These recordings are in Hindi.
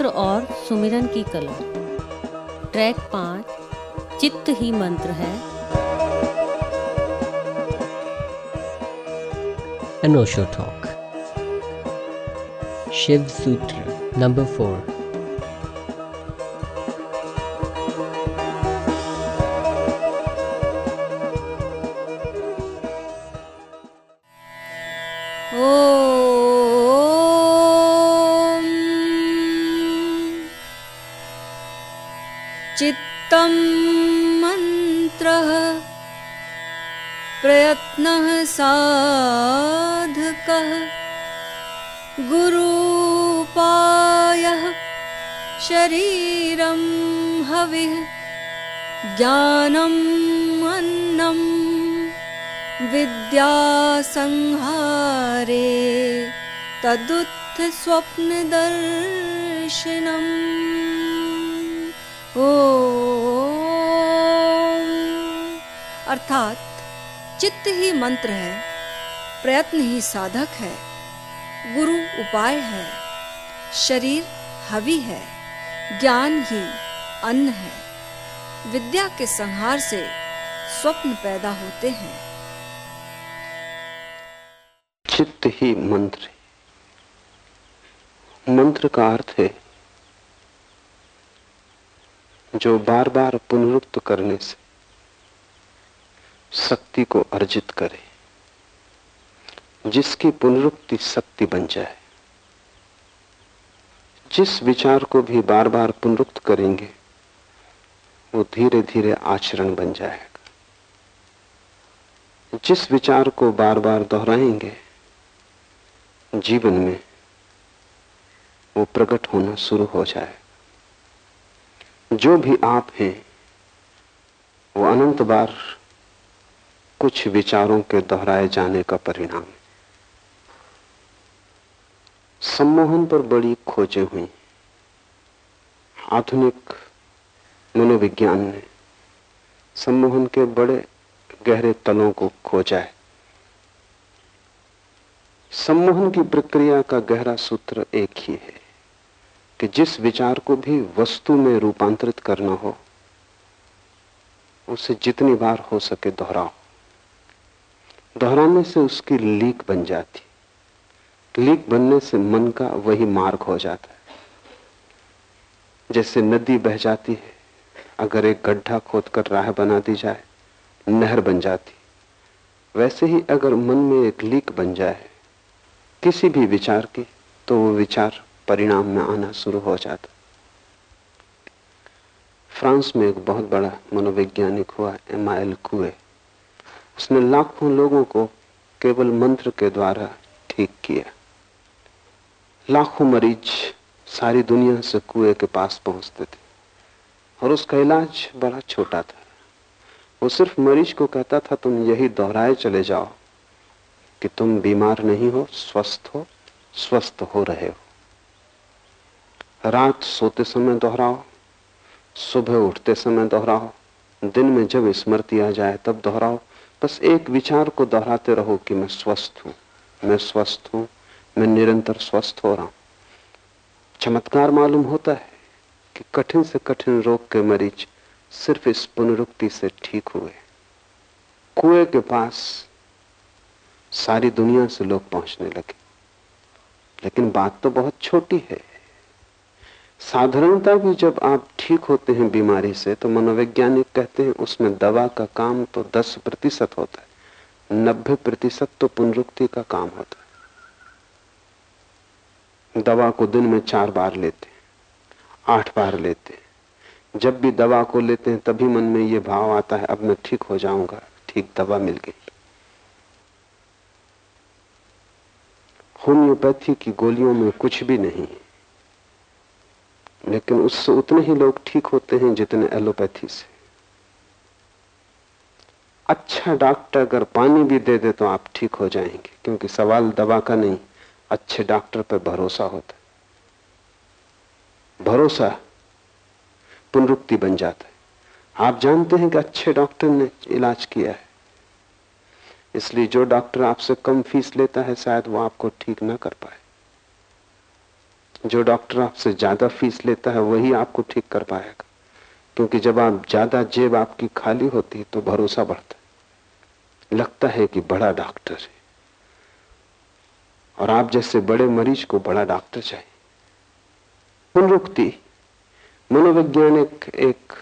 मंत्र और सुमिरन की कला। ट्रैक पाँच, चित्त ही मंत्र है। An Osho शिव सूत्र नंबर फोर तदुत्थस्वप्नदर्शनम्। ओ अर्थात, चित्त ही मंत्र है, प्रयत्न ही साधक है, गुरु उपाय है, शरीर हवि है, ज्ञान ही अन्न है। विद्या के संहार से स्वप्न पैदा होते हैं। चित्त ही मंत्र मंत्र का अर्थ है, जो बार बार पुनरुक्त करने से शक्ति को अर्जित करे, जिसकी पुनरुक्ति शक्ति बन जाए। जिस विचार को भी बार बार पुनरुक्त करेंगे, वो धीरे धीरे आचरण बन जाएगा। जिस विचार को बार बार दोहराएँगे, जीवन में वो प्रकट होना शुरू हो जाए। जो भी आप हैं, वो अनंत बार कुछ विचारों के दोहराए जाने का परिणाम सम्मोहन पर बड़ी खोजें हुई। आधुनिक मनोविज्ञान ने सम्मोहन के बड़े गहरे तलों को खोजा है। सम्मोहन की प्रक्रिया का गहरा सूत्र एक ही है कि जिस विचार को भी वस्तु में रूपांतरित करना हो, उसे जितनी बार हो सके दोहराओ। दोहराने से उसकी लीक बन जाती। लीक बनने से मन का वही मार्ग हो जाता है। जैसे नदी बह जाती है, अगर एक गड्ढा खोदकर राह बना दी जाए, नहर बन जाती। वैसे ही अगर मन में एक लीक बन जाए किसी भी विचार की तो वो विचार परिणाम में आना शुरू हो जाता। फ्रांस में एक बहुत बड़ा मनोवैज्ञानिक हुआ, एमाइल कुए। उसने लाखों लोगों को केवल मंत्र के द्वारा ठीक किया। लाखों मरीज़ सारी दुनिया से कुएँ के पास पहुँचते थे, और उसका इलाज बड़ा छोटा था। वो सिर्फ़ मरीज़ को कहता था, तुम यही दोहराए चले जाओ कि तुम बीमार नहीं हो, स्वस्थ हो स्वस्थ हो रहे हो। रात सोते समय दोहराओ, सुबह उठते समय दोहराओ, दिन में जब स्मृति आ जाए तब दोहराओ। बस एक विचार को दोहराते रहो कि मैं स्वस्थ हूँ, मैं स्वस्थ हूँ, मैं निरंतर स्वस्थ हो रहा हूँ। चमत्कार मालूम होता है कि कठिन से कठिन रोग के मरीज़ सिर्फ़ इस पुनरुक्ति से ठीक हुए। कुएँ के पास सारी दुनिया से लोग पहुँचने लगे। लेकिन बात तो बहुत छोटी है। साधारणता भी जब आप ठीक होते हैं बीमारी से तो मनोवैज्ञानिक कहते हैं, उसमें दवा का काम तो 10 प्रतिशत होता है 90 प्रतिशत तो पुनरुक्ति का काम होता है। दवा को दिन में चार बार लेते हैं, आठ बार लेते हैं। जब भी दवा को लेते हैं, तभी मन में ये भाव आता है, अब मैं ठीक हो जाऊँगा, ठीक दवा मिल गई। होम्योपैथी की गोलियों में कुछ भी नहीं लेकिन उससे उतने ही लोग ठीक होते हैं जितने एलोपैथी से। अच्छा डॉक्टर अगर पानी भी दे दे तो आप ठीक हो जाएँगे, क्योंकि सवाल दवा का नहीं, अच्छे डॉक्टर पर भरोसा होता है। भरोसा पुनरुक्ति बन जाता है। आप जानते हैं कि अच्छे डॉक्टर ने इलाज किया है। इसलिए जो डॉक्टर आपसे कम फ़ीस लेता है, शायद वो आपको ठीक ना कर पाए। जो डॉक्टर आपसे ज़्यादा फ़ीस लेता है, वही आपको ठीक कर पाएगा। क्योंकि जब आप ज़्यादा जेब आपकी खाली होती है तो भरोसा बढ़ता है। लगता है कि बड़ा डॉक्टर है। और आप जैसे बड़े मरीज़ को बड़ा डॉक्टर चाहिए। पुनरुक्ति मनोवैज्ञानिक एक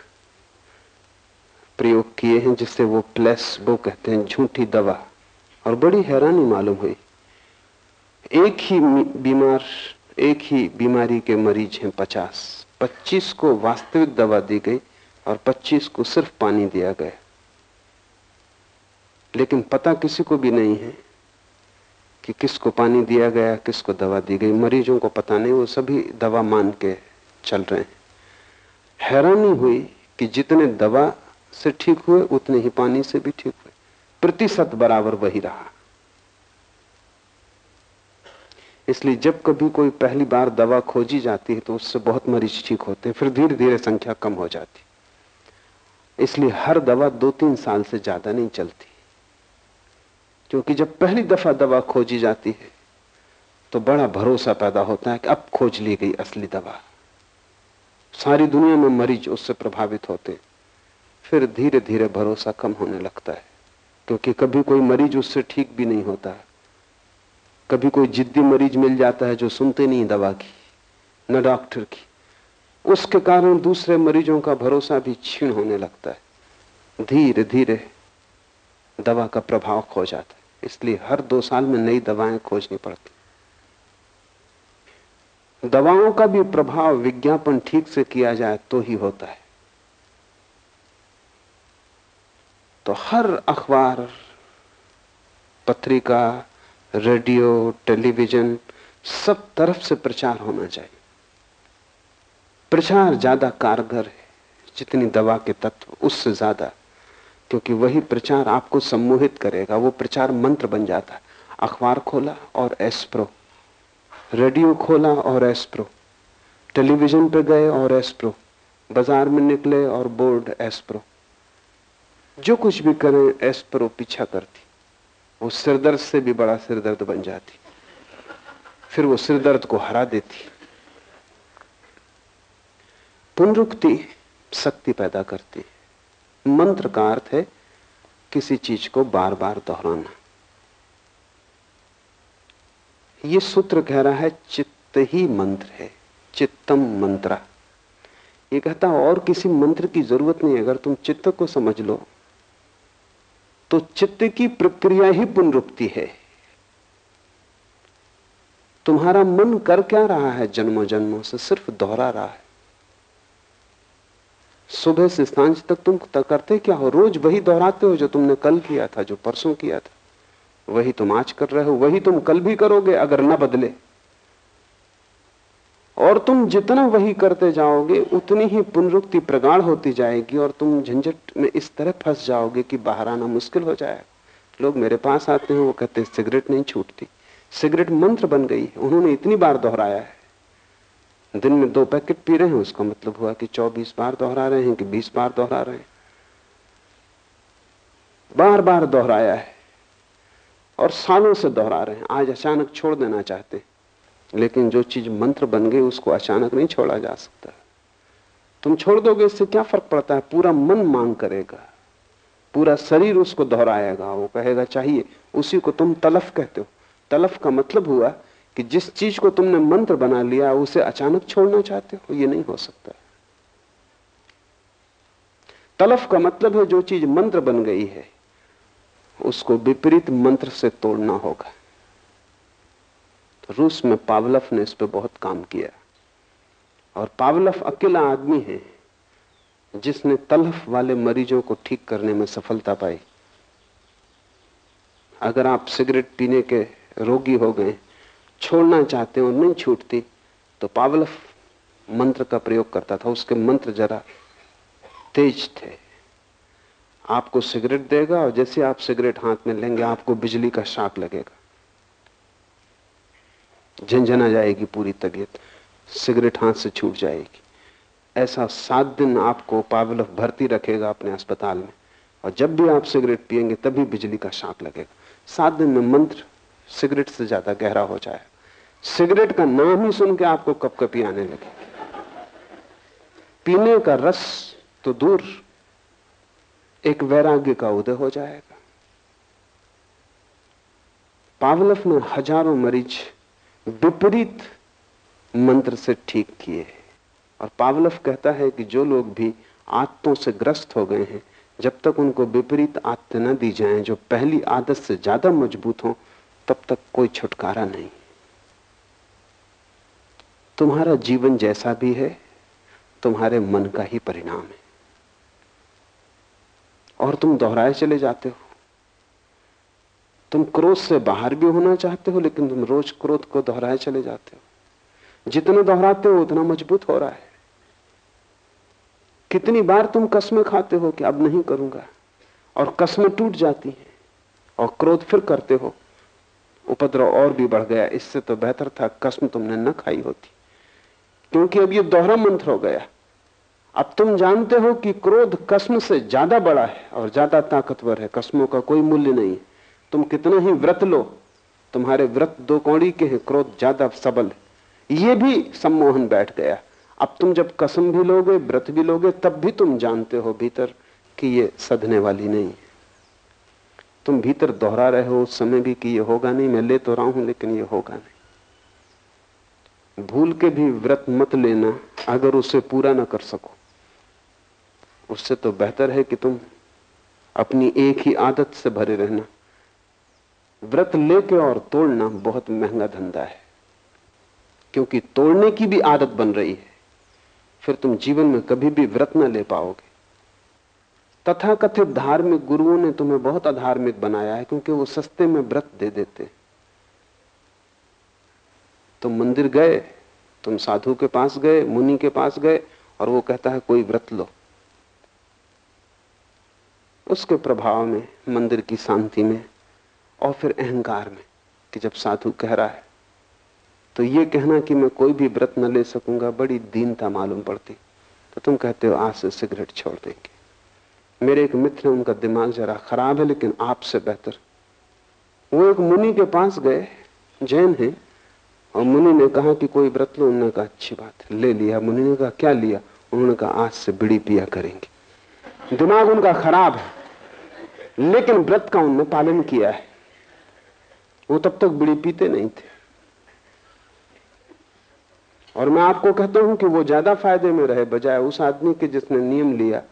प्रयोग किए हैं जिससे वो प्लेसबो कहते हैं, झूठी दवा। और बड़ी हैरानी मालूम हुई। एक ही बीमार, एक ही बीमारी के मरीज़ हैं पचास। पच्चीस को वास्तविक दवा दी गई और पच्चीस को सिर्फ़ पानी दिया गया। लेकिन पता किसी को भी नहीं है कि किसको पानी दिया गया, किसको दवा दी गई। मरीजों को पता नहीं, वो सभी दवा मान के चल रहे हैं। हैरानी हुई कि जितने दवा से ठीक हुए, उतने ही पानी से भी ठीक हुए। प्रतिशत बराबर वही रहा। इसलिए जब कभी कोई पहली बार दवा खोजी जाती है तो उससे बहुत मरीज़ ठीक होते हैं, फिर धीरे धीरे संख्या कम हो जाती। इसलिए हर दवा दो तीन साल से ज़्यादा नहीं चलती। क्योंकि जब पहली दफ़ा दवा खोजी जाती है तो बड़ा भरोसा पैदा होता है कि अब खोज ली गई असली दवा। सारी दुनिया में मरीज़ उससे प्रभावित होते फिर धीरे धीरे भरोसा कम होने लगता है, क्योंकि कभी कोई मरीज़ उससे ठीक भी नहीं होता। कभी कोई जिद्दी मरीज़ मिल जाता है जो सुनते नहीं दवा की, न डॉक्टर की। उसके कारण दूसरे मरीजों का भरोसा भी छीण होने लगता है। धीरे धीरे दवा का प्रभाव खो जाता है, इसलिए हर दो साल में नई दवाएँ खोजनी पड़ती दवाओं का भी प्रभाव विज्ञापन ठीक से किया जाए तो ही होता है। तो हर अखबार, पत्रिका, रेडियो, टेलीविज़न, सब तरफ़ से प्रचार होना चाहिए। प्रचार ज़्यादा कारगर है, जितनी दवा के तत्व, उससे ज़्यादा, क्योंकि वही प्रचार आपको सम्मोहित करेगा, वो प्रचार मंत्र बन जाता है। अखबार खोला और एस्प्रो रेडियो खोला और एस्प्रो टेलीविज़न पे गए और एस्प्रो बाज़ार में निकले और बोर्ड एस्प्रो जो कुछ भी करें ऐश पर वो पीछा करती। वो सिरदर्द से भी बड़ा सिरदर्द बन जाती। फिर वो सिरदर्द को हरा देती। पुनरुक्ति शक्ति पैदा करती। मंत्र का अर्थ है, किसी चीज़ को बार बार दोहराना। ये सूत्र कह रहा है, चित्त ही मंत्र है। चित्तम मंत्रा। ये कहता और किसी मंत्र की ज़रूरत नहीं अगर तुम चित्त को समझ लो तो चित्त की प्रक्रिया ही पुनरुक्ति है। तुम्हारा मन कर क्या रहा है? जन्मों जन्मों से सिर्फ़ दोहरा रहा है। सुबह से साँझ तक तुम करते क्या हो? रोज वही दोहराते हो जो तुमने कल किया था, जो परसों किया था। वही तुम आज कर रहे हो, वही तुम कल भी करोगे, अगर न बदले। और तुम जितना वही करते जाओगे, उतनी ही पुनरुक्ति प्रगाढ़ होती जाएगी और तुम झंझट में इस तरह फंस जाओगे कि बाहर आना मुश्किल हो जाएगा लोग मेरे पास आते हैं, वो कहते हैं, सिगरेट नहीं छूटती। सिगरेट मंत्र बन गई है, उन्होंने इतनी बार दोहराया है। दिन में दो पैकेट पी रहे हैं, उसका मतलब हुआ कि चौबीस बार दोहरा रहे हैं कि बीस बार दोहरा रहे हैं। बार बार दोहराया है और सालों से दोहरा रहे हैं। आज अचानक छोड़ देना चाहते हैं। लेकिन जो चीज़ मंत्र बन गई, उसको अचानक नहीं छोड़ा जा सकता। तुम छोड़ दोगे इससे क्या फ़र्क पड़ता है? पूरा मन मांग करेगा। पूरा शरीर उसको दोहराएगा, वो कहेगा, चाहिए। उसी को तुम तलफ कहते हो। तलफ का मतलब हुआ कि जिस चीज़ को तुमने मंत्र बना लिया, उसे अचानक छोड़ना चाहते हो, ये नहीं हो सकता। तलफ का मतलब है, जो चीज़ मंत्र बन गई है, उसको विपरीत मंत्र से तोड़ना होगा। रूस में पावलफ ने इस पर बहुत काम किया और पावलफ अकेला आदमी है, जिसने तलफ वाले मरीजों को ठीक करने में सफलता पाई। अगर आप सिगरेट पीने के रोगी हो गए, छोड़ना चाहते हो, नहीं छूटती तो पावलफ मंत्र का प्रयोग करता था। उसके मंत्र जरा तेज थे। आपको सिगरेट देगा और जैसे आप सिगरेट हाथ में लेंगे, आपको बिजली का शाक लगेगा। झंझना जाएगी पूरी तबीयत, सिगरेट हाथ से छूट जाएगी। ऐसा सात दिन आपको पावलफ भर्ती रखेगा अपने अस्पताल में, और जब भी आप सिगरेट पिएँगे तभी बिजली का शाक लगेगा। सात दिन में मंत्र सिगरेट से ज़्यादा गहरा हो जाए। सिगरेट का नाम ही सुन के आपको कपकपी आने लगे। पीने का रस तो दूर, एक वैराग्य का उदय हो जाएगा। पावलफ ने हज़ारों मरीज़ विपरीत मंत्र से ठीक किए और पावलफ कहता है कि जो लोग भी आदतों से ग्रस्त हो गए हैं, जब तक उनको विपरीत आदत न दी जाएँ, जो पहली आदत से ज़्यादा मज़बूत हो, तब तक कोई छुटकारा नहीं। तुम्हारा जीवन जैसा भी है, तुम्हारे मन का ही परिणाम है। और तुम दोहराए चले जाते हो। तुम क्रोध से बाहर भी होना चाहते हो, लेकिन तुम रोज क्रोध को दोहराए चले जाते हो। जितना दोहराते हो, उतना मज़बूत हो रहा है। कितनी बार तुम कस्में खाते हो कि अब नहीं करूँगा, और कस्में टूट जाती हैं, और क्रोध फिर करते हो, उपद्रव और भी बढ़ गया। इससे तो बेहतर था, कसम तुमने न खाई होती। क्योंकि अब ये दोहरा मंत्र हो गया। अब तुम जानते हो कि क्रोध कस्म से ज़्यादा बड़ा है, और ज़्यादा ताकतवर है। कस्मों का कोई मूल्य नहीं है। तुम कितना ही व्रत लो, तुम्हारे व्रत दो कौड़ी के हैं, क्रोध ज़्यादा सबल ये भी सम्मोहन बैठ गया। अब तुम जब कसम भी लोगे, व्रत भी लोगे, तब भी तुम जानते हो भीतर कि ये सधने वाली नहीं है। तुम भीतर दोहरा रहे हो, उस समय भी कि ये होगा नहीं, मैं ले तो रहा हूँ, लेकिन ये होगा नहीं। भूल के भी व्रत मत लेना, अगर उसे पूरा ना कर सको। उससे तो बेहतर है कि तुम अपनी एक ही आदत से भरे रहना। व्रत लेके और तोड़ना बहुत महँगा धंधा है। क्योंकि तोड़ने की भी आदत बन रही है, फिर तुम जीवन में कभी भी व्रत न ले पाओगे। तथा कथित धार्मिक गुरुओं ने तुम्हें बहुत अधार्मिक बनाया है, क्योंकि वो सस्ते में व्रत दे देते। तुम मंदिर गए, तुम साधु के पास गए, मुनि के पास गए, और वो कहता है, कोई व्रत लो। उसके प्रभाव में, मंदिर की शांति में और फिर अहंकार में कि जब साधु कह रहा है तो ये कहना कि मैं कोई भी व्रत न ले सकूँगा, बड़ी दीनता मालूम पड़ती। तो तुम कहते हो, आज से सिगरेट छोड़ देंगे। मेरे एक मित्र है, उनका दिमाग जरा खराब है, लेकिन आपसे बेहतर। वो एक मुनि के पास गए, जैन है, और मुनि ने कहा कि कोई व्रत लो, उन्होंने कहा, अच्छी बात है, ले लिया। मुनि ने कहा, क्या लिया? उन्होंने कहा, आज से बिड़ी पिया करेंगे। दिमाग उनका खराब है, लेकिन व्रत का उन्होंने पालन किया है। वो तब तक बिड़ी पीते नहीं थे। और मैं आपको कहता हूँ कि वो ज़्यादा फ़ायदे में रहे बजाय उस आदमी के जिसने नियम लिया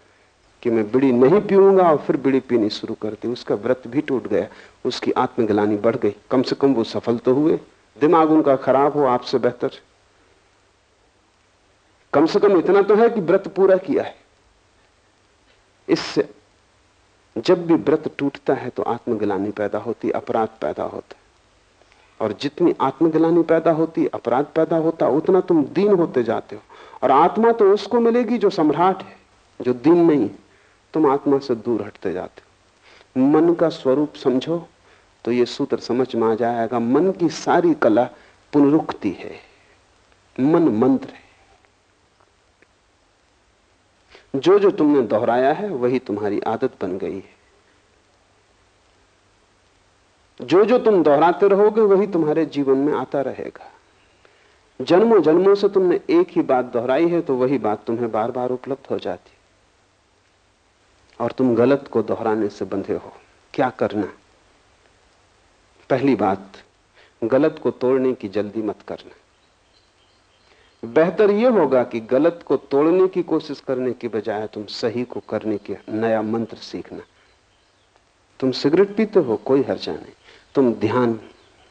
कि मैं बिड़ी नहीं पीऊँगा और फिर बिड़ी पीनी शुरू कर दी। उसका व्रत भी टूट गया, उसकी आत्मग्लानी बढ़ गई। कम से कम वो सफल तो हुए। दिमाग उनका खराब हो, आपसे बेहतर। कम से कम इतना तो है कि व्रत पूरा किया है। इससे जब भी व्रत टूटता है तो आत्मग्लानी पैदा होती, अपराध पैदा होता। और जितनी आत्मग्लानी पैदा होती, अपराध पैदा होता, उतना तुम दीन होते जाते हो। और आत्मा तो उसको मिलेगी जो सम्राट है, जो दीन नहीं तुम आत्मा से दूर हटते जाते हो। मन का स्वरूप समझो तो ये सूत्र समझ में आ जाएगा, मन की सारी कला पुनरुक्ति है। मन मंत्र है। जो जो तुमने दोहराया है, वही तुम्हारी आदत बन गई है। जो जो तुम दोहराते रहोगे, वही तुम्हारे जीवन में आता रहेगा। जन्मों जन्मों से तुमने एक ही बात दोहराई है तो वही बात तुम्हें बार बार उपलब्ध हो जाती। और तुम गलत को दोहराने से बंधे हो। क्या करना? पहली बात, गलत को तोड़ने की जल्दी मत करना। बेहतर यह होगा कि गलत को तोड़ने की कोशिश करने की बजाय तुम सही को करने के नया मंत्र सीखना। तुम सिगरेट पीते हो, कोई हर्जा नहीं। तुम ध्यान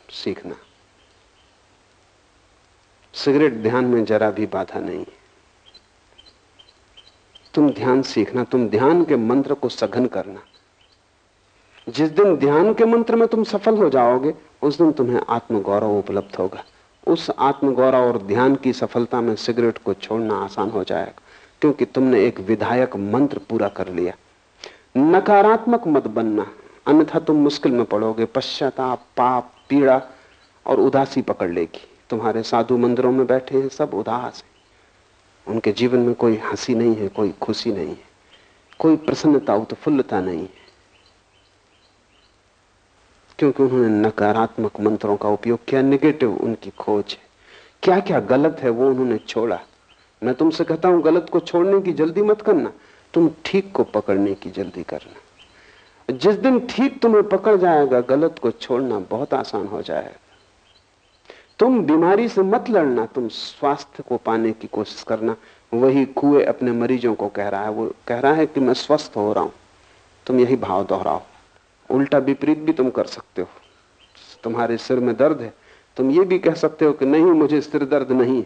सीखना। सिगरेट ध्यान में जरा भी बाधा नहीं। तुम ध्यान सीखना, तुम ध्यान के मंत्र को सघन करना। जिस दिन ध्यान के मंत्र में तुम सफल हो जाओगे, उस दिन तुम्हें आत्मगौरव उपलब्ध होगा। उस आत्मगौरव और ध्यान की सफलता में सिगरेट को छोड़ना आसान हो जाएगा, क्योंकि तुमने एक विधायक मंत्र पूरा कर लिया। नकारात्मक मत बनना। अन्यथा तुम मुश्किल में पड़ोगे। पश्चाताप, पाप, पीड़ा और उदासी पकड़ लेगी। तुम्हारे साधु मंदिरों में बैठे हैं, सब उदास हैं। उनके जीवन में कोई हँसी नहीं है, कोई खुशी नहीं है। कोई प्रसन्नता, उत्फुल्लता नहीं है। क्योंकि उन्होंने नकारात्मक मंत्रों का उपयोग किया निगेटिव उनकी खोज है। क्या क्या गलत है, वो उन्होंने छोड़ा। मैं तुमसे कहता हूँ, गलत को छोड़ने की जल्दी मत करना। तुम ठीक को पकड़ने की जल्दी करना। जिस दिन ठीक तुम्हें पकड़ जाएगा, गलत को छोड़ना बहुत आसान हो जाएगा। तुम बीमारी से मत लड़ना, तुम स्वास्थ्य को पाने की कोशिश करना। वही कुएँ अपने मरीजों को कह रहा है, वो कह रहा है कि मैं स्वस्थ हो रहा हूँ, तुम यही भाव दोहराओ। उल्टा विपरीत भी तुम कर सकते हो। तुम्हारे सिर में दर्द है, तुम ये भी कह सकते हो कि नहीं, मुझे सिर दर्द नहीं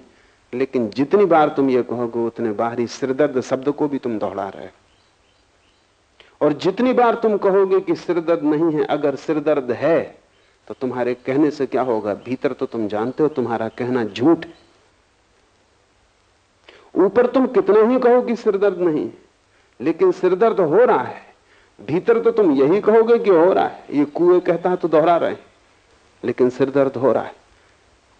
लेकिन जितनी बार तुम ये कहोगे, उतने बाहरी सिर दर्द शब्द को भी तुम दोहरा रहे हो। और जितनी बार तुम कहोगे कि सिर दर्द नहीं है, अगर सिर दर्द है तो तुम्हारे कहने से क्या होगा? भीतर तो तुम जानते हो, तुम्हारा कहना झूठ है। ऊपर तुम कितना ही कहो कि सिरदर्द नहीं लेकिन सिरदर्द हो रहा है। भीतर तो तुम यही कहोगे कि हो रहा है। ये कुएँ कहता है तो दोहरा रहे लेकिन सिरदर्द हो रहा है।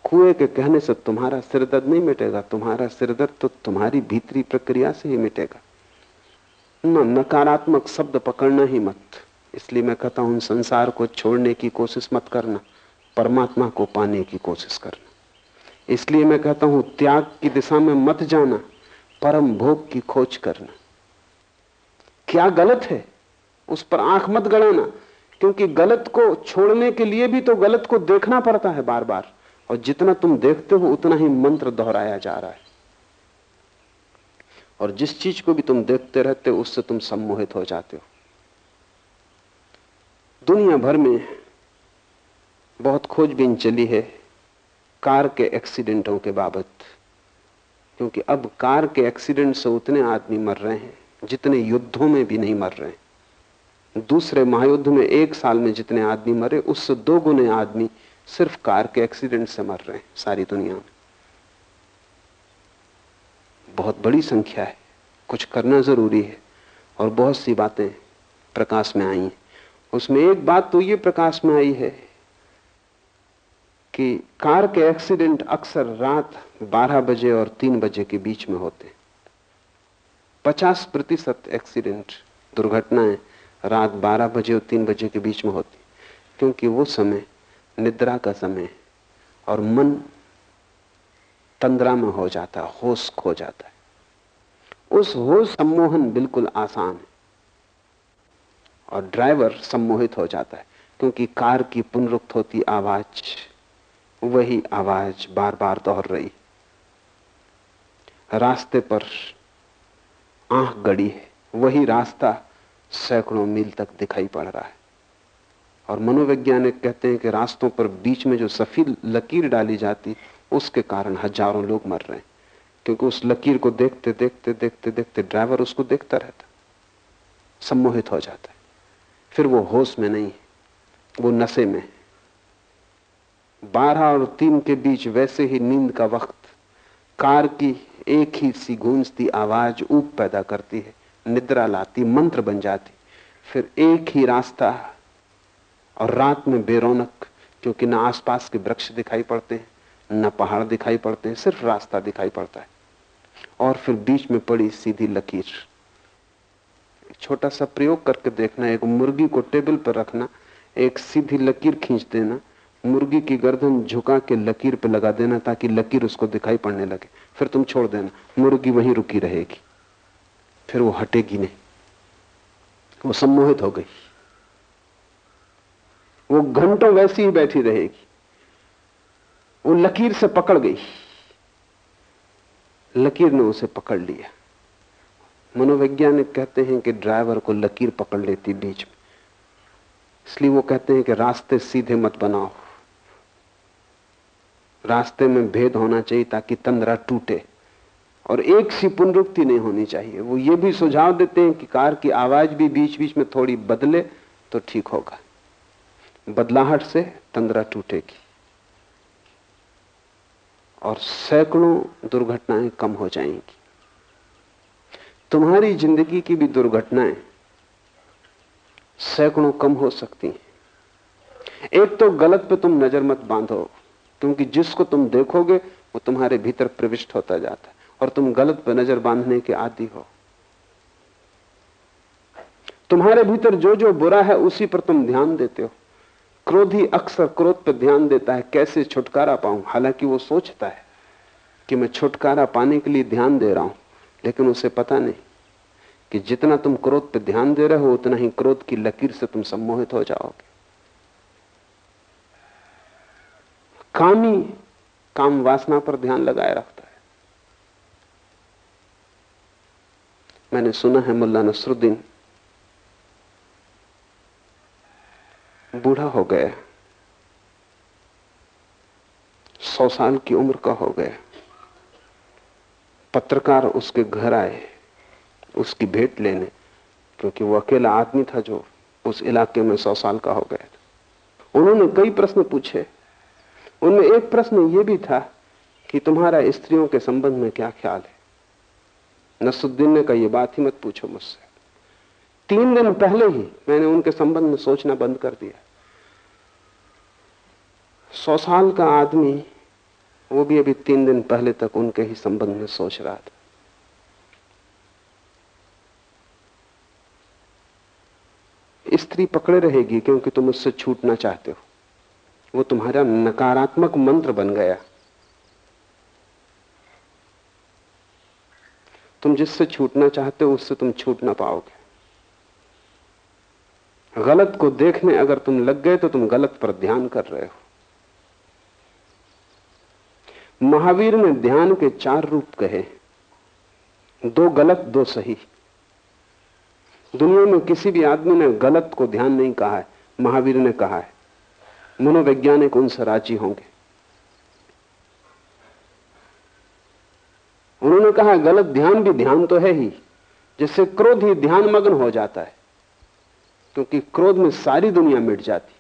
कुएँ के कहने से तुम्हारा सिरदर्द नहीं मिटेगा, तुम्हारा सिरदर्द तो तुम्हारी भीतरी प्रक्रिया से ही मिटेगा। न, नकारात्मक शब्द पकड़ना ही मत। इसलिए मैं कहता हूँ, संसार को छोड़ने की कोशिश मत करना, परमात्मा को पाने की कोशिश करना। इसलिए मैं कहता हूँ, त्याग की दिशा में मत जाना, परम भोग की खोज करना। क्या गलत है? उस पर आँख मत गड़ाना, क्योंकि गलत को छोड़ने के लिए भी तो गलत को देखना पड़ता है बार बार और जितना तुम देखते हो, उतना ही मंत्र दोहराया जा रहा है। और जिस चीज़ को भी तुम देखते रहते हो, उससे तुम सम्मोहित हो जाते हो। दुनिया भर में बहुत खोजबीन चली है कार के एक्सीडेंटों के बाबत, क्योंकि अब कार के एक्सीडेंट से उतने आदमी मर रहे हैं जितने युद्धों में भी नहीं मर रहे हैं। दूसरे महायुद्ध में एक साल में जितने आदमी मरे, उससे दो गुने आदमी सिर्फ़ कार के एक्सीडेंट से मर रहे हैं सारी दुनिया में। बहुत बड़ी संख्या है। कुछ करना ज़रूरी है। और बहुत सी बातें प्रकाश में आई हैं। उसमें एक बात तो ये प्रकाश में आई है कि कार के एक्सीडेंट अक्सर रात 12 बजे और 3 बजे के बीच में होते हैं। 50 प्रतिशत एक्सीडेंट दुर्घटनाएँ रात 12 बजे और 3 बजे के बीच में होती क्योंकि वो समय निद्रा का समय और मन तंद्रा में हो जाता है, होश खो जाता है। उस होश सम्मोहन बिल्कुल आसान है। और ड्राइवर सम्मोहित हो जाता है, क्योंकि कार की पुनरुक्त होती आवाज़, वही आवाज़ बार बार दोहर रही रास्ते पर आँख गड़ी है, वही रास्ता सैकड़ों मील तक दिखाई पड़ रहा है। और मनोवैज्ञानिक कहते हैं कि रास्तों पर बीच में जो सफीद लकीर डाली जाती उसके कारण हज़ारों लोग मर रहे हैं। क्योंकि उस लकीर को देखते देखते देखते देखते ड्राइवर उसको देखता रहता। सम्मोहित हो जाता है। फिर वो होश में नहीं वो नशे में बारह और तीन के बीच वैसे ही नींद का वक्त। कार की एक ही सी गूंजती आवाज़ ऊप पैदा करती है। निद्रा लाती, मंत्र बन जाती। फिर एक ही रास्ता। और रात में बेरोनक, क्योंकि न आसपास के वृक्ष दिखाई पड़ते हैं। न पहाड़ दिखाई पड़ते हैं, सिर्फ़ रास्ता दिखाई पड़ता है। और फिर बीच में पड़ी सीधी लकीर। छोटा सा प्रयोग करके देखना, एक मुर्गी को टेबल पर रखना, एक सीधी लकीर खींच देना, मुर्गी की गर्दन झुका के लकीर पर लगा देना, ताकि लकीर उसको दिखाई पड़ने लगे। फिर तुम छोड़ देना, मुर्गी वहीं रुकी रहेगी। फिर वो हटेगी नहीं। वो सम्मोहित हो गई। वो घंटों वैसी ही बैठी रहेगी। वो लकीर से पकड़ गई। लकीर ने उसे पकड़ लिया। मनोवैज्ञानिक कहते हैं कि ड्राइवर को लकीर पकड़ लेती बीच में। इसलिए वो कहते हैं कि रास्ते सीधे मत बनाओ। रास्ते में भेद होना चाहिए ताकि तंद्रा टूटे। और एक सी पुनरुक्ति नहीं होनी चाहिए। वो ये भी सुझाव देते हैं कि कार की आवाज़ भी बीच बीच में थोड़ी बदले तो ठीक होगा। बदलाहट से तंद्रा टूटेगी। और सैकड़ों दुर्घटनाएँ कम हो जाएँगी। तुम्हारी ज़िंदगी की भी दुर्घटनाएँ सैकड़ों कम हो सकती हैं। एक तो गलत पे तुम नज़र मत बांधो, क्योंकि जिसको तुम देखोगे, वो तुम्हारे भीतर प्रविष्ट होता जाता है, और तुम गलत पे नज़र बांधने के आदि हो। तुम्हारे भीतर जो जो बुरा है, उसी पर तुम ध्यान देते हो। क्रोधी अक्सर क्रोध पर ध्यान देता है, कैसे छुटकारा पाऊँ? हालाँकि वो सोचता है कि मैं छुटकारा पाने के लिए ध्यान दे रहा हूँ, लेकिन उसे पता नहीं कि जितना तुम क्रोध पर ध्यान दे रहे हो, उतना ही क्रोध की लकीर से तुम सम्मोहित हो जाओगे। कामी काम वासना पर ध्यान लगाए रखता है। मैंने सुना है, मुल्ला नसरुद्दीन बूढ़ा हो गया सौ साल की उम्र का हो गया पत्रकार उसके घर आए, उसकी भेंट लेने, क्योंकि वो अकेला आदमी था जो उस इलाके में सौ साल का हो गया था। उन्होंने कई प्रश्न पूछे। उनमें एक प्रश्न यह भी था कि तुम्हारा स्त्रियों के संबंध में क्या ख्याल है? नसुद्दीन ने कहा यह बात ही मत पूछो मुझसे। तीन दिन पहले ही मैंने उनके संबंध में सोचना बंद कर दिया। सौ साल का आदमी, वो भी अभी तीन दिन पहले तक उनके ही संबंध में सोच रहा था। स्त्री पकड़े रहेगी क्योंकि तुम उससे छूटना चाहते हो। वो तुम्हारा नकारात्मक मंत्र बन गया। तुम जिससे छूटना चाहते हो, उससे तुम छूट ना पाओगे। गलत को देखने अगर तुम लग गए तो तुम गलत पर ध्यान कर रहे हो। महावीर ने ध्यान के चार रूप कहे। दो गलत, दो सही। दुनिया में किसी भी आदमी ने गलत को ध्यान नहीं कहा है, महावीर ने कहा है। मनोवैज्ञानिक उनसे राज़ी होंगे। उन्होंने कहा, गलत ध्यान भी ध्यान तो है ही, जिससे क्रोध ही ध्यान मग्न हो जाता है, क्योंकि क्रोध में सारी दुनिया मिट जाती।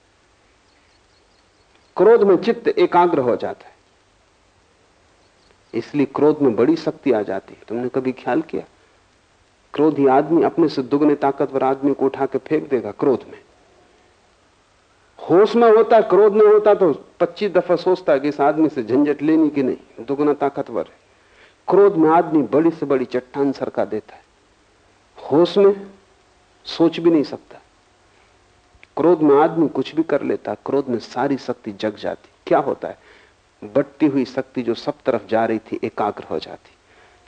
क्रोध में चित्त एकाग्र हो जाता है। इसलिए क्रोध में बड़ी शक्ति आ जाती है। तुमने कभी ख्याल किया? क्रोधी आदमी अपने से दुगने ताकतवर आदमी को उठा के फेंक देगा क्रोध में। होश में होता, क्रोध में होता तो 25 दफ़ा सोचता कि इस आदमी से झंझट लेनी कि नहीं। दुगना ताकतवर है। क्रोध में आदमी बड़ी से बड़ी चट्टान सरका देता है। होश में सोच भी नहीं सकता। क्रोध में आदमी कुछ भी कर लेता, क्रोध में सारी शक्ति जग जाती। क्या होता है? बढ़ती हुई शक्ति जो सब तरफ़ जा रही थी, एकाग्र हो जाती।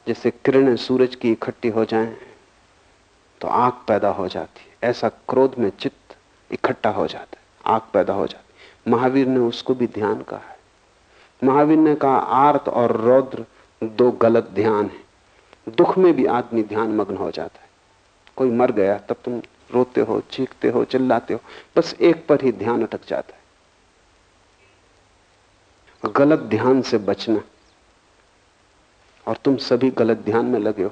जैसे किरणें सूरज की इकट्ठी हो जाएँ तो आग पैदा हो जाती। ऐसा क्रोध में चित्त इकट्ठा हो जाता है, आग पैदा हो जाती। महावीर ने उसको भी ध्यान कहा है। महावीर ने कहा, आर्त और रौद्र दो गलत ध्यान है। दुख में भी आदमी ध्यान मग्न हो जाता है। कोई मर गया, तब तुम रोते हो, चीखते हो, चिल्लाते हो, बस एक पर ही ध्यान अटक जाता है। गलत ध्यान से बचना। और तुम सभी गलत ध्यान में लगे हो।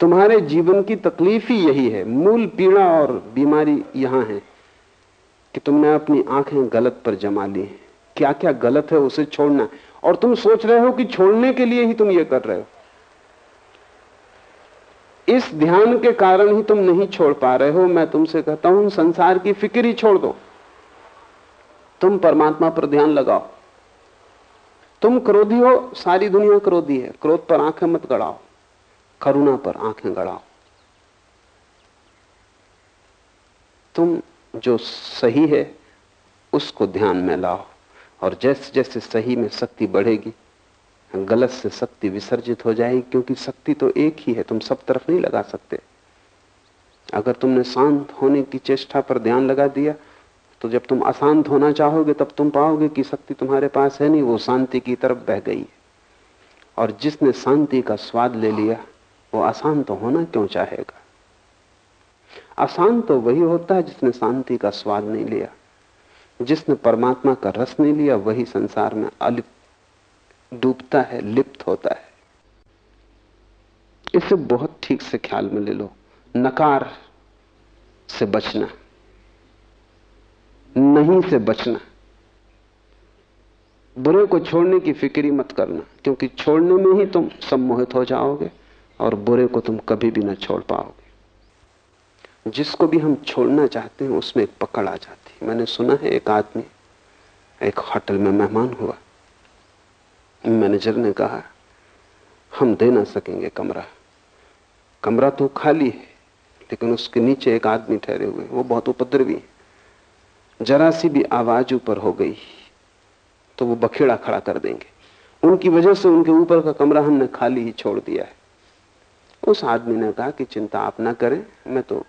तुम्हारे जीवन की तकलीफ़ ही यही है। मूल पीड़ा और बीमारी यहाँ है कि तुमने अपनी आँखें गलत पर जमा ली क्या क्या गलत है उसे छोड़ना। और तुम सोच रहे हो कि छोड़ने के लिए ही तुम ये कर रहे हो। इस ध्यान के कारण ही तुम नहीं छोड़ पा रहे हो। मैं तुमसे कहता हूँ, संसार की फ़िक्र ही छोड़ दो। तुम परमात्मा पर ध्यान लगाओ। तुम क्रोधी हो, सारी दुनिया क्रोधी है। क्रोध पर आँखें मत गड़ाओ, करुणा पर आँखें गड़ाओ। तुम जो सही है, उसको ध्यान में लाओ, और जैसे जैसे सही में शक्ति बढ़ेगी, गलत से शक्ति विसर्जित हो जाएगी, क्योंकि शक्ति तो एक ही है, तुम सब तरफ़ नहीं लगा सकते। अगर तुमने शांत होने की चेष्टा पर ध्यान लगा दिया तो जब तुम अशांत होना चाहोगे, तब तुम पाओगे कि शक्ति तुम्हारे पास है नहीं, वो शांति की तरफ़ बह गई है। और जिसने शांति का स्वाद ले लिया, वो अशांत होना क्यों चाहेगा? अशांत तो वही होता है जिसने शांति का स्वाद नहीं लिया। जिसने परमात्मा का रस नहीं लिया, वही संसार में अलिप्त, डूबता है, लिप्त होता है। इसे बहुत ठीक से ख्याल में ले लो। नकार से बचना। नहीं से बचना। बुरे को छोड़ने की फिक्री मत करना, क्योंकि छोड़ने में ही तुम सम्मोहित हो जाओगे और बुरे को तुम कभी भी ना छोड़ पाओगे। जिसको भी हम छोड़ना चाहते हैं, उसमें एक पकड़ आ जाती है। मैंने सुना है एक आदमी, एक होटल में मेहमान हुआ। मैनेजर ने कहा, हम दे ना सकेंगे कमरा। कमरा तो खाली है, लेकिन उसके नीचे एक आदमी ठहरे हुए वो बहुत उपद्रवी है। जरा सी भी आवाज़ ऊपर हो गई तो वो बखेड़ा खड़ा कर देंगे। उनकी वजह से उनके ऊपर का कमरा हमने खाली ही छोड़ दिया है। उस आदमी ने कहा कि चिंता आप ना करें, मैं तो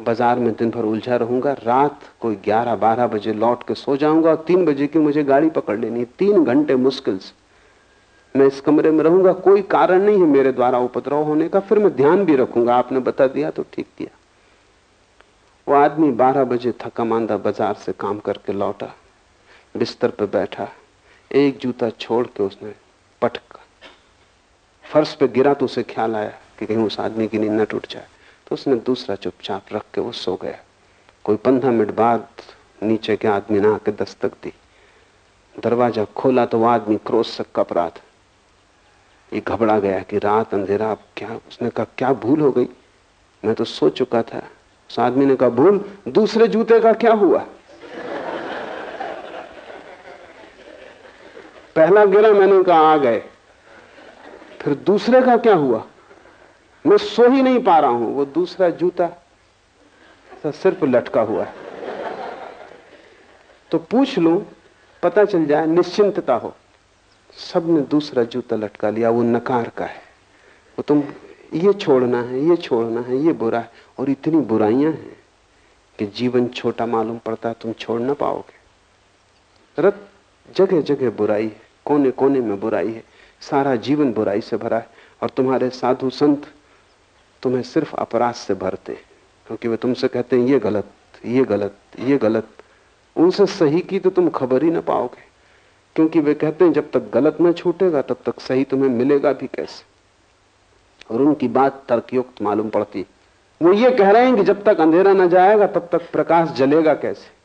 बाज़ार में दिन भर उलझा रहूँगा, रात कोई ग्यारह बारह बजे लौट के सो जाऊँगा और तीन बजे की मुझे गाड़ी पकड़ लेनी है। तीन घंटे मुश्किल से मैं इस कमरे में रहूँगा, कोई कारण नहीं है मेरे द्वारा उपद्रव होने का, फिर मैं ध्यान भी रखूँगा, आपने बता दिया तो ठीक किया। वो आदमी बारह बजे थका मांदा बाज़ार से काम करके लौटा। बिस्तर पर बैठा। एक जूता छोड़ के उसने पटक। फर्श पे गिरा तो उसे ख्याल आया कि कहीं उस आदमी की नींद न टूट जाए। तो उसने दूसरा चुपचाप रख के वो सो गया। कोई पंद्रह मिनट बाद नीचे के आदमी ने आके दस्तक दी। दरवाज़ा खोला तो वो आदमी क्रोध से कप रहा था। ये घबरा गया कि रात अंधेरा अब क्या, उसने कहा, क्या भूल हो गई? मैं तो सो चुका था। उस आदमी ने कहा, भूल, दूसरे जूते का क्या हुआ? पहला गिरा, मैंने कहा, आ गए। फिर दूसरे का क्या हुआ? मैं सो ही नहीं पा रहा हूँ, वो दूसरा जूता सिर पर लटका हुआ है। तो पूछ लू, पता चल जाए, निश्चिंतता हो, सबने दूसरा जूता लटका लिया, वो नकार का है। वो तुम ये छोड़ना है, ये छोड़ना है, ये बुरा है और इतनी बुराइयाँ हैं कि जीवन छोटा मालूम पड़ता है, तुम छोड़ ना पाओगे। रत जगह जगह बुराई है कोने कोने में बुराई है, सारा जीवन बुराई से भरा है और तुम्हारे साधु संत तुम्हें सिर्फ़ अपराध से भरते हैं, क्योंकि वे तुमसे कहते हैं, ये गलत ये गलत ये गलत। उनसे सही की तो तुम खबर ही ना पाओगे, क्योंकि वे कहते हैं, जब तक गलत न छूटेगा, तब तक सही तुम्हें मिलेगा भी कैसे? और उनकी बात तर्कयुक्त मालूम पड़ती। वो ये कह रहे हैं कि जब तक अंधेरा ना जाएगा, तब तक प्रकाश जलेगा कैसे?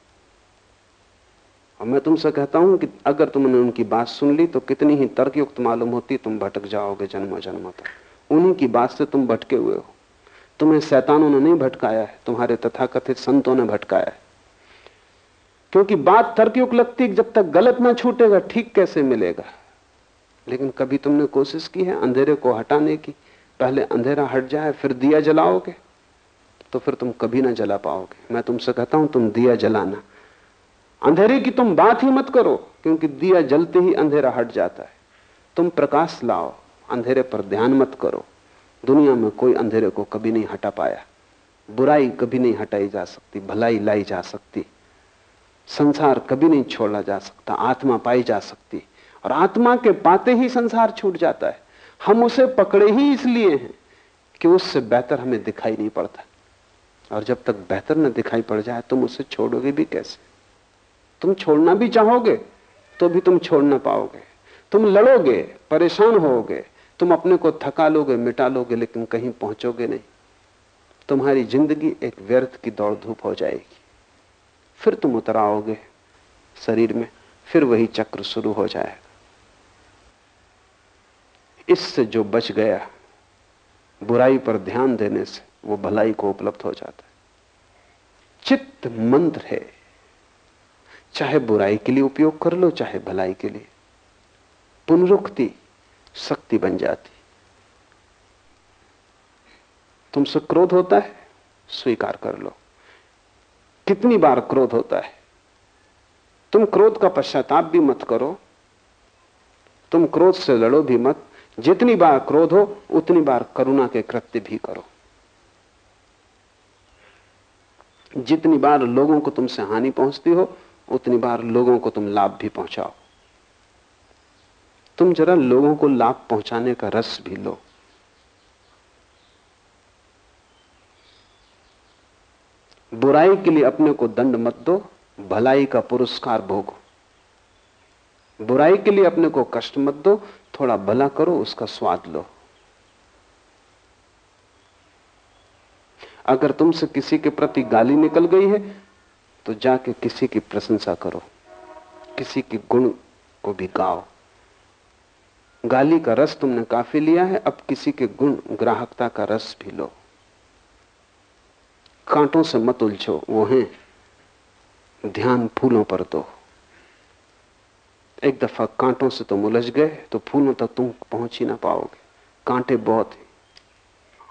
और मैं तुमसे कहता हूँ कि अगर तुमने उनकी बात सुन ली तो कितनी ही तर्कयुक्त मालूम होती, तुम भटक जाओगे जन्मों जन्मों तक। उन्हीं की बात से तुम भटके हुए हो। तुम्हें शैतानों ने नहीं भटकाया है, तुम्हारे तथाकथित संतों ने भटकाया है। क्योंकि बात तर्कयुक्त लगती जब तक गलत ना छूटेगा, ठीक कैसे मिलेगा? लेकिन कभी तुमने कोशिश की है अंधेरे को हटाने की? पहले अंधेरा हट जाए, फिर दिया जलाओगे तो फिर तुम कभी ना जला पाओगे। मैं तुमसे कहता हूँ, तुम दिया जलाना। अंधेरे की तुम बात ही मत करो, क्योंकि दिया जलते ही अंधेरा हट जाता है। तुम प्रकाश लाओ, अंधेरे पर ध्यान मत करो। दुनिया में कोई अंधेरे को कभी नहीं हटा पाया। बुराई कभी नहीं हटाई जा सकती, भलाई लाई जा सकती। संसार कभी नहीं छोड़ा जा सकता, आत्मा पाई जा सकती। और आत्मा के पाते ही संसार छूट जाता है। हम उसे पकड़े ही इसलिए हैं कि उससे बेहतर हमें दिखाई नहीं पड़ता। और जब तक बेहतर न दिखाई पड़ जाए, तुम उसे छोड़ोगे भी कैसे? तुम छोड़ना भी चाहोगे तो भी तुम छोड़ ना पाओगे। तुम लड़ोगे, परेशान होोगे, तुम अपने को थका लोगे, मिटा लोगे, लेकिन कहीं पहुंचोगे नहीं। तुम्हारी ज़िंदगी एक व्यर्थ की दौड़ धूप हो जाएगी। फिर तुम उतर आओगे शरीर में, फिर वही चक्र शुरू हो जाएगा। इससे जो बच गया, बुराई पर ध्यान देने से वो भलाई को उपलब्ध हो जाता है। चित्त मंत्र है। चाहे बुराई के लिए उपयोग कर लो, चाहे भलाई के लिए। पुनरुक्ति शक्ति बन जाती। तुमसे क्रोध होता है, स्वीकार कर लो। कितनी बार क्रोध होता है? तुम क्रोध का पश्चाताप भी मत करो। तुम क्रोध से लड़ो भी मत। जितनी बार क्रोध हो, उतनी बार करुणा के कृत्य भी करो। जितनी बार लोगों को तुमसे हानि पहुँचती हो, उतनी बार लोगों को तुम लाभ भी पहुंचाओ। तुम जरा लोगों को लाभ पहुँचाने का रस भी लो। बुराई के लिए अपने को दंड मत दो, भलाई का पुरस्कार भोगो। बुराई के लिए अपने को कष्ट मत दो थोड़ा भला करो, उसका स्वाद लो। अगर तुमसे किसी के प्रति गाली निकल गई है तो जाके किसी की प्रशंसा करो। किसी के गुण को भी गाओ। गाली का रस तुमने काफ़ी लिया है, अब किसी के गुण, ग्राहकता का रस भी लो। कांटों से मत उलझो, वो हैं। ध्यान फूलों पर दो। एक दफ़ा कांटों से तुम उलझ गए तो फूलों तक तुम पहुँच ही ना पाओगे। कांटे बहुत हैं।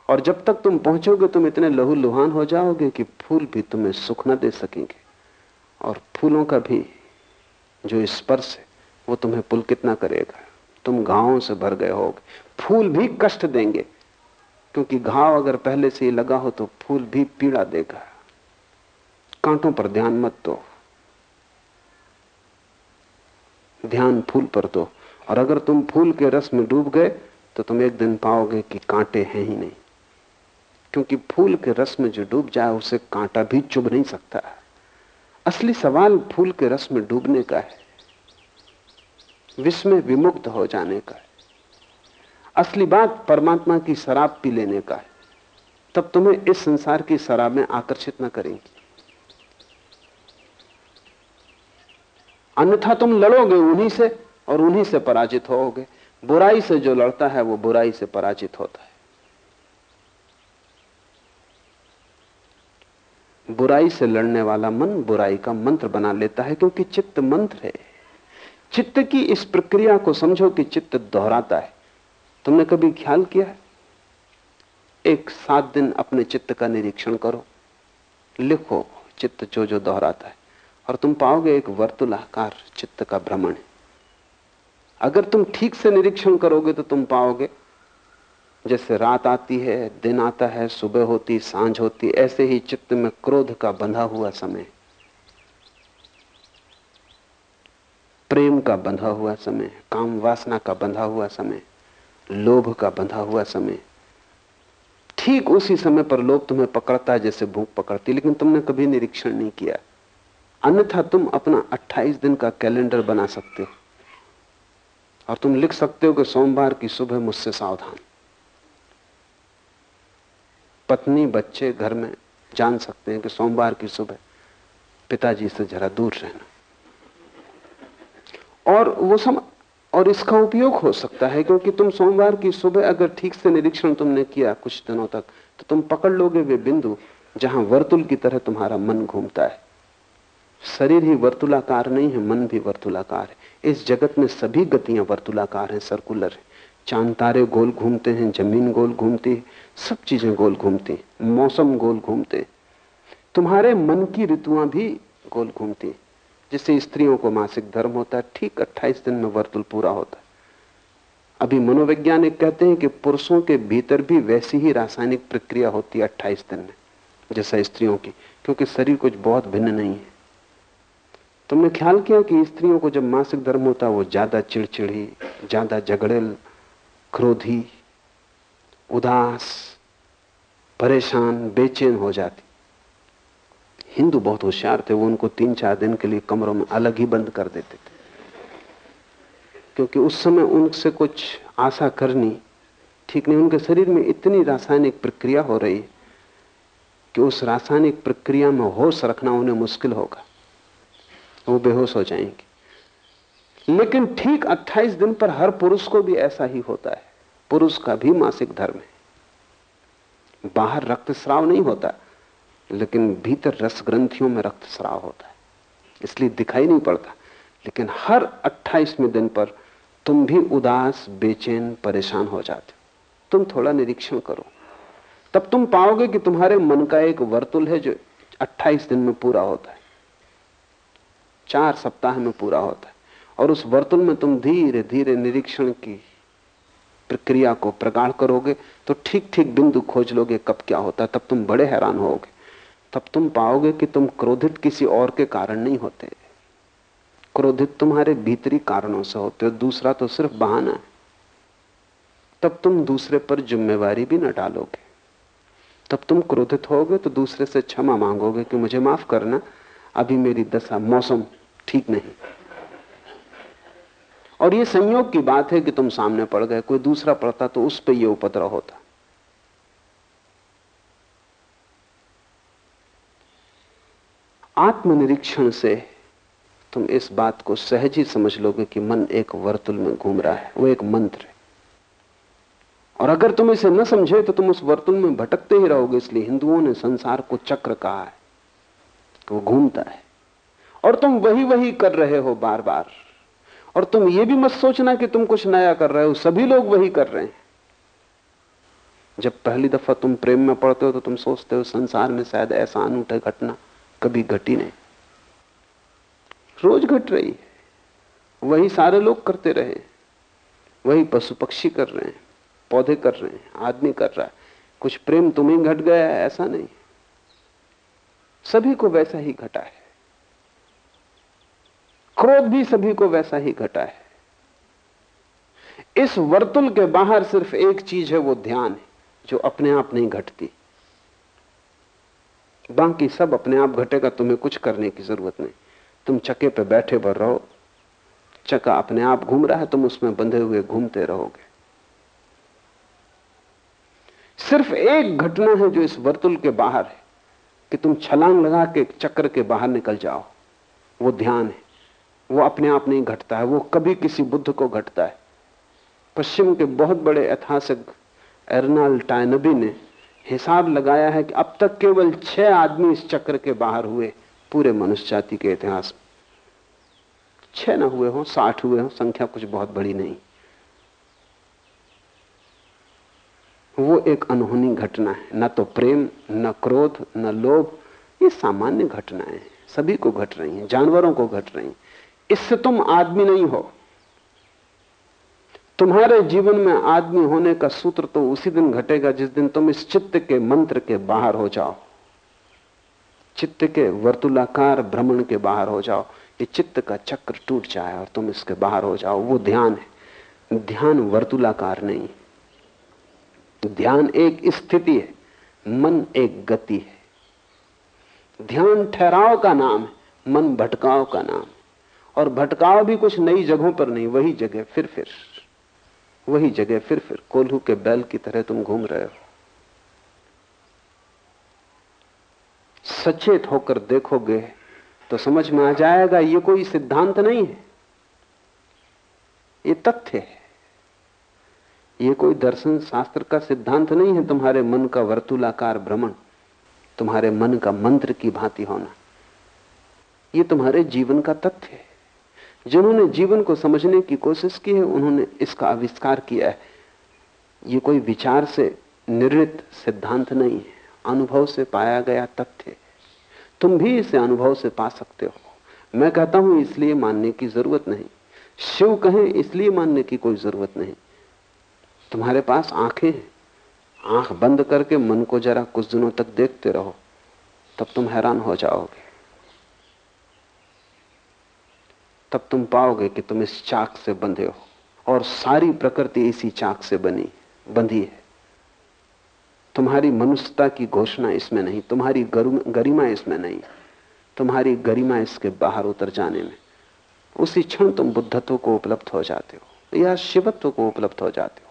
और जब तक तुम पहुंचोगे, तुम इतने लहू लुहान हो जाओगे कि फूल भी तुम्हें सुख न दे सकेंगे। और फूलों का भी जो स्पर्श है, वो तुम्हें पुलकित ना करेगा? तुम घावों से भर गए होगे। फूल भी कष्ट देंगे, क्योंकि घाव अगर पहले से ही लगा हो तो फूल भी पीड़ा देगा। कांटों पर ध्यान मत दो। ध्यान फूल पर दो। और अगर तुम फूल के रस में डूब गए तो तुम एक दिन पाओगे कि कांटे हैं ही नहीं। क्योंकि फूल के रस में जो डूब जाए, उसे कांटा भी चुभ नहीं सकता। असली सवाल फूल के रस में डूबने का है। में विमुक्त हो जाने का है। असली बात परमात्मा की शराब पी लेने का है। तब तुम्हें इस संसार की शराब में आकर्षित न करेंगी। अन्यथा तुम लड़ोगे उन्हीं से और उन्हीं से पराजित होोगे। बुराई से जो लड़ता है, वो बुराई से पराजित होता है। बुराई से लड़ने वाला मन बुराई का मंत्र बना लेता है, क्योंकि चित्त मंत्र है। चित्त की इस प्रक्रिया को समझो कि चित्त दोहराता है। तुमने कभी ख्याल किया है? एक सात दिन अपने चित्त का निरीक्षण करो, लिखो चित्त जो जो दोहराता है। और तुम पाओगे एक वर्तुलाकार चित्त का भ्रमण है। अगर तुम ठीक से निरीक्षण करोगे तो तुम पाओगे, जैसे रात आती है, दिन आता है, सुबह होती, साँझ होती, ऐसे ही चित्त में क्रोध का बंधा हुआ समय। प्रेम का बंधा हुआ समय, काम वासना का बंधा हुआ समय, लोभ का बंधा हुआ समय। ठीक उसी समय पर लोभ तुम्हें पकड़ता है जैसे भूख पकड़ती, लेकिन तुमने कभी निरीक्षण नहीं किया। अन्यथा तुम अपना 28 दिन का कैलेंडर बना सकते हो। और तुम लिख सकते हो कि सोमवार की सुबह मुझसे सावधान। पत्नी, बच्चे घर में जान सकते हैं कि सोमवार की सुबह पिताजी से जरा दूर रहना। और वो सम, और इसका उपयोग हो सकता है क्योंकि तुम सोमवार की सुबह अगर ठीक से निरीक्षण तुमने किया कुछ दिनों तक तो तुम पकड़ लोगे वे बिंदु जहाँ वर्तुल की तरह तुम्हारा मन घूमता है। शरीर ही वर्तुलाकार नहीं है, मन भी वर्तुलाकार है। इस जगत में सभी गतियाँ वर्तुलाकार हैं सर्कुलर है। चाँद तारे गोल घूमते हैं, ज़मीन गोल घूमती है, सब चीज़ें गोल घूमती मौसम गोल घूमते तुम्हारे मन की ऋतुआं भी गोल घूमती जिससे स्त्रियों को मासिक धर्म होता है, ठीक 28 दिन में वर्तुल पूरा होता है। अभी मनोवैज्ञानिक कहते हैं कि पुरुषों के भीतर भी वैसी ही रासायनिक प्रक्रिया होती है अट्ठाईस दिन में, जैसा स्त्रियों की, क्योंकि शरीर कुछ बहुत भिन्न नहीं है। तुमने ख्याल किया कि स्त्रियों को जब मासिक धर्म होता, वो ज़्यादा चिड़चिड़ी, ज़्यादा झगड़ेल, क्रोधी, उदास, परेशान, बेचैन हो जाती? हिंदू बहुत होशियार थे, वो उनको तीन चार दिन के लिए कमरों में अलग ही बंद कर देते थे। क्योंकि उस समय उनसे कुछ आशा करनी ठीक नहीं, उनके शरीर में इतनी रासायनिक प्रक्रिया हो रही कि उस रासायनिक प्रक्रिया में होश रखना उन्हें मुश्किल होगा। वो बेहोश हो जाएँगे। लेकिन ठीक 28 दिन पर हर पुरुष को भी ऐसा ही होता है। पुरुष का भी मासिक धर्म है। बाहर रक्तस्राव नहीं होता, लेकिन भीतर रस ग्रंथियों में रक्तस्राव होता है। इसलिए दिखाई नहीं पड़ता। लेकिन हर 28वें दिन पर तुम भी उदास, बेचैन, परेशान हो जाते हो। तुम थोड़ा निरीक्षण करो। तब तुम पाओगे कि तुम्हारे मन का एक वर्तुल है जो 28 दिन में पूरा होता है। चार सप्ताह में पूरा होता है। और उस वर्तुल में तुम धीरे धीरे निरीक्षण की प्रक्रिया को प्रगाढ़ करोगे तो ठीक ठीक बिंदु खोज लोगे, कब क्या होता तब तुम बड़े हैरान होगे। तब तुम पाओगे कि तुम क्रोधित किसी और के कारण नहीं होते। क्रोधित तुम्हारे भीतरी कारणों से होते हो, दूसरा तो सिर्फ़ बहाना है। तब तुम दूसरे पर जिम्मेवारी भी न डालोगे। तब तुम क्रोधित होगे तो दूसरे से क्षमा मांगोगे कि मुझे माफ़ करना अभी मेरी दशा, मौसम ठीक नहीं। और ये संयोग की बात है कि तुम सामने पड़ गए, कोई दूसरा पड़ता तो उस पर यह उपद्रव होता। आत्मनिरीक्षण से तुम इस बात को सहज ही समझ लोगे कि मन एक वर्तुल में घूम रहा है, वो एक मंत्र है। और अगर तुम इसे न समझे तो तुम उस वर्तुल में भटकते ही रहोगे, इसलिए हिंदुओं ने संसार को चक्र कहा है। वो घूमता है। और तुम वही वही कर रहे हो बार बार और तुम ये भी मत सोचना कि तुम कुछ नया कर रहे हो, सभी लोग वही कर रहे हैं। जब पहली दफ़ा तुम प्रेम में पड़ते हो तो तुम सोचते हो संसार में शायद ऐसा अनूठा घटना कभी घटी नहीं। रोज घट रही है। वही सारे लोग करते रहे। वही पशु पक्षी कर रहे हैं, पौधे कर रहे हैं, आदमी कर रहा है। कुछ प्रेम तुम्हें घट गया है, ऐसा नहीं। सभी को वैसा ही घटा है। क्रोध भी सभी को वैसा ही घटा है। इस वर्तुल के बाहर सिर्फ़ एक चीज़ है, वो ध्यान है, जो अपने आप नहीं घटती। बाकी सब अपने आप घटेगा, तुम्हें कुछ करने की ज़रूरत नहीं। तुम चक्के पे बैठे पर रहो। चक्का अपने आप घूम रहा है, तुम उसमें बंधे हुए घूमते रहोगे। सिर्फ़ एक घटना है जो इस वर्तुल के बाहर है। कि तुम छलांग लगा के चक्र के बाहर निकल जाओ। वो ध्यान है। वो अपने आप नहीं घटता है। वो कभी किसी बुद्ध को घटता है। पश्चिम के बहुत बड़े ऐतिहासिक एरनाल टाइनबी ने हिसाब लगाया है कि अब तक केवल छह आदमी इस चक्र के बाहर हुए, पूरे मनुष्य जाति के इतिहास में। छह ना हुए हो, साठ हुए हो, संख्या कुछ बहुत बड़ी नहीं। वो एक अनहोनी घटना है। न तो प्रेम, न क्रोध, न लोभ, ये सामान्य घटनाएँ सभी को घट रही हैं, जानवरों को घट रही हैं। इससे तुम आदमी नहीं हो। तुम्हारे जीवन में आदमी होने का सूत्र तो उसी दिन घटेगा जिस दिन तुम इस चित्त के मंत्र के बाहर हो जाओ। चित्त के वर्तुलाकार भ्रमण के बाहर हो जाओ। ये चित्त का चक्र टूट जाए और तुम इसके बाहर हो जाओ। वो ध्यान है। ध्यान वर्तुलाकार नहीं ध्यान एक स्थिति है, मन एक गति है। ध्यान ठहराव का नाम है, मन भटकाव का नाम है। और भटकाव भी कुछ नई जगहों पर नहीं, वही जगह फिर फिर, वही जगह फिर फिर, कोल्हू के बैल की तरह तुम घूम रहे हो। सचेत होकर देखोगे तो समझ में आ जाएगा, ये कोई सिद्धांत नहीं है। ये तथ्य है। ये कोई दर्शन शास्त्र का सिद्धांत नहीं है तुम्हारे मन का वर्तूलाकार भ्रमण, तुम्हारे मन का मंत्र की भांति होना। ये तुम्हारे जीवन का तथ्य है। जिन्होंने जीवन को समझने की कोशिश की है, उन्होंने इसका आविष्कार किया है। ये कोई विचार से निर्णित सिद्धांत नहीं है। अनुभव से पाया गया तथ्य तुम भी इसे अनुभव से पा सकते हो। मैं कहता हूँ, इसलिए मानने की ज़रूरत नहीं। शिव कहें, इसलिए मानने की कोई ज़रूरत नहीं। तुम्हारे पास आँखें हैं। आँख बंद करके मन को जरा कुछ दिनों तक देखते रहो, तब तुम हैरान हो जाओगे। तब तुम पाओगे कि तुम इस चाक से बंधे हो, और सारी प्रकृति इसी चाक से बनी, बंधी है। तुम्हारी मनुष्यता की घोषणा इसमें नहीं, तुम्हारी गरिमा इसमें नहीं, तुम्हारी गरिमा इसके बाहर उतर जाने में। उसी क्षण तुम बुद्धत्व को उपलब्ध हो जाते हो, या शिवत्व को उपलब्ध हो जाते हो।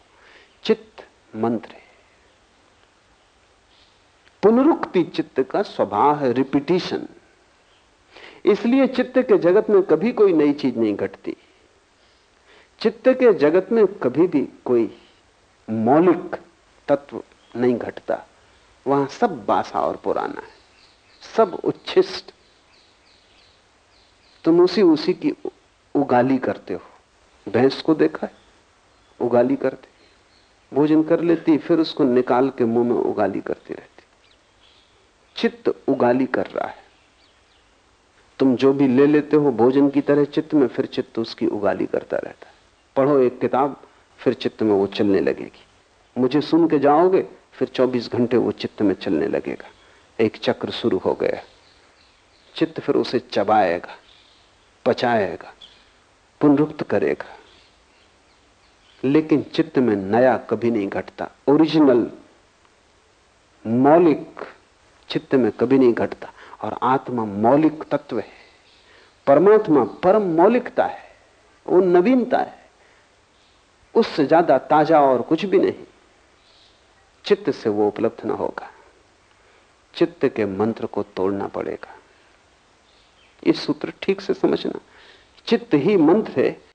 चित्त मंत्र है। पुनरुक्ति चित्त का स्वभाव है रिपीटिशन इसलिए चित्त के जगत में कभी कोई नई चीज़ नहीं घटती। चित्त के जगत में कभी भी कोई मौलिक तत्व नहीं घटता। वहाँ सब बासा और पुराना है। सब उच्छिष्ट। तुम उसी उसी की उगाली करते हो। भैंस को देखा है? उगाली करते। भोजन कर लेती, फिर उसको निकाल के मुँह में उगाली करती रहती। चित्त उगाली कर रहा है। तुम जो भी ले लेते हो भोजन की तरह चित्त में, फिर चित्त उसकी उगाली करता रहता है। पढ़ो एक किताब, फिर चित्त में वो चलने लगेगी। मुझे सुन के जाओगे, फिर 24 घंटे वो चित्त में चलने लगेगा। एक चक्र शुरू हो गया। चित्त फिर उसे चबाएगा, पचाएगा, पुनरुक्त करेगा। लेकिन चित्त में नया कभी नहीं घटता। ओरिजिनल मौलिक चित्त में कभी नहीं घटता। और आत्मा मौलिक तत्व है। परमात्मा परम मौलिकता है। वो नवीनता है। उससे ज़्यादा ताज़ा और कुछ भी नहीं। चित्त से वो उपलब्ध ना होगा। चित्त के मंत्र को तोड़ना पड़ेगा। ये सूत्र ठीक से समझना। चित्त ही मंत्र है।